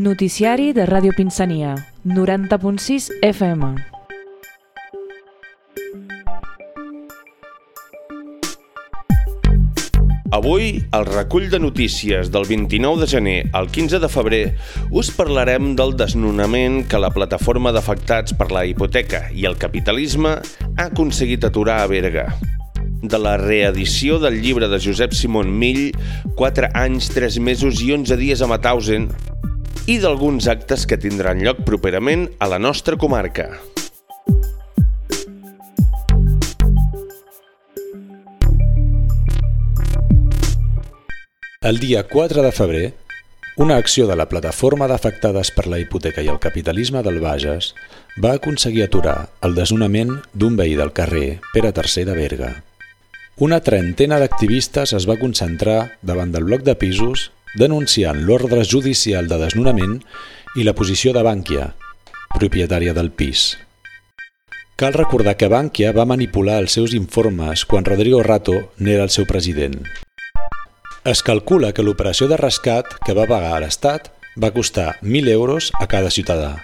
Noticiari de Ràdio Pinsania, 90.6 FM. Avui, al recull de notícies del 29 de gener al 15 de febrer, us parlarem del desnonament que la plataforma d'afectats per la hipoteca i el capitalisme ha aconseguit aturar a Berga. De la reedició del llibre de Josep Simon Mill, 4 anys, 3 mesos i 11 dies a Mauthausen, i d'alguns actes que tindran lloc properament a la nostra comarca. El dia 4 de febrer, una acció de la plataforma d'afectades per la hipoteca i el capitalisme del Bages va aconseguir aturar el desnonament d'un veí del carrer Pere III de Berga. Una trentena d'activistes es va concentrar davant del bloc de pisos denunciant l'ordre judicial de desnonament i la posició de Bànquia, propietària del pis. Cal recordar que Bànquia va manipular els seus informes quan Rodrigo Rato n'era el seu president. Es calcula que l'operació de rescat que va pagar a l'Estat va costar 1.000 euros a cada ciutadà,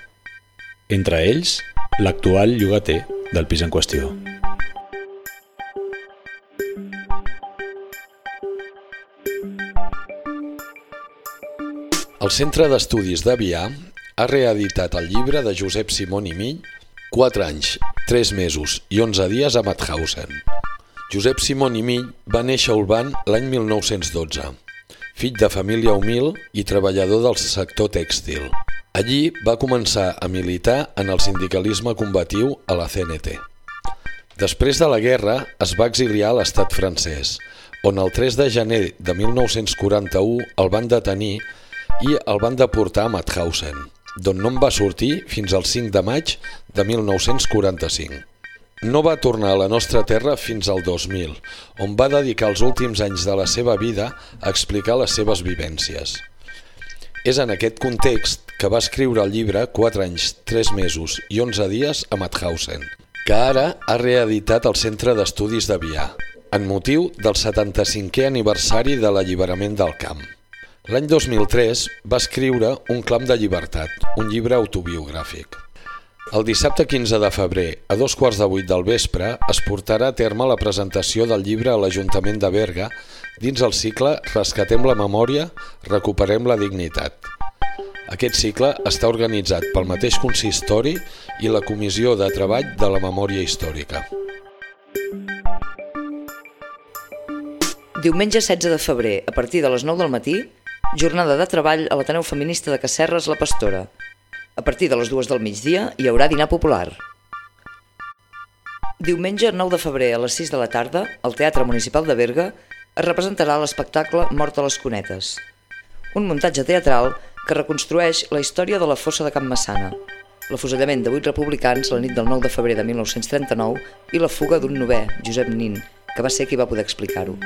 entre ells l'actual llogater del pis en qüestió. El Centre d'Estudis d'Avià ha reeditat el llibre de Josep Simón i Mill 4 anys, 3 mesos i 11 dies a Mauthausen. Josep Simón i Mill va néixer a Ulban l'any 1912, fill de família humil i treballador del sector tèxtil. Allí va començar a militar en el sindicalisme combatiu a la CNT. Després de la guerra es va exiliar a l'estat francès, on el 3 de gener de 1941 el van detenir i el van deportar a Mauthausen, d'on no en va sortir fins al 5 de maig de 1945. No va tornar a la nostra terra fins al 2000, on va dedicar els últims anys de la seva vida a explicar les seves vivències. És en aquest context que va escriure el llibre 4 anys, 3 mesos i 11 dies a Mauthausen, que ara ha reeditat el Centre d'Estudis de Vià, en motiu del 75è aniversari de l'alliberament del camp. L'any 2003 va escriure Un clam de llibertat, un llibre autobiogràfic. El dissabte 15 de febrer, a dos quarts de vuit del vespre, es portarà a terme la presentació del llibre a l'Ajuntament de Berga dins el cicle Rescatem la memòria, recuperem la dignitat. Aquest cicle està organitzat pel mateix consistori i la Comissió de Treball de la Memòria Històrica. Diumenge 16 de febrer, a partir de les 9 del matí, jornada de treball a l'Ateneu Feminista de Casserres La Pastora. A partir de les dues del migdia hi haurà dinar popular. Diumenge 9 de febrer a les 6 de la tarda, al Teatre Municipal de Berga, es representarà l'espectacle Mort a les Cunetes, un muntatge teatral que reconstrueix la història de la fossa de Can Massana, l'afusellament de vuit republicans la nit del 9 de febrer de 1939 i la fuga d'un novè, Josep Nin, que va ser qui va poder explicar-ho.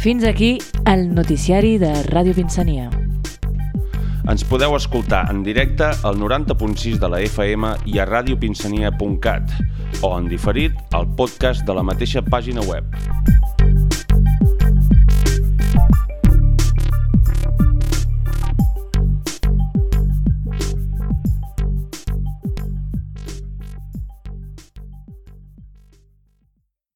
Fins aquí el noticiari de Ràdio Pinsania. Ens podeu escoltar en directe al 90.6 de la FM i a radiopinsania.cat o en diferit al podcast de la mateixa pàgina web.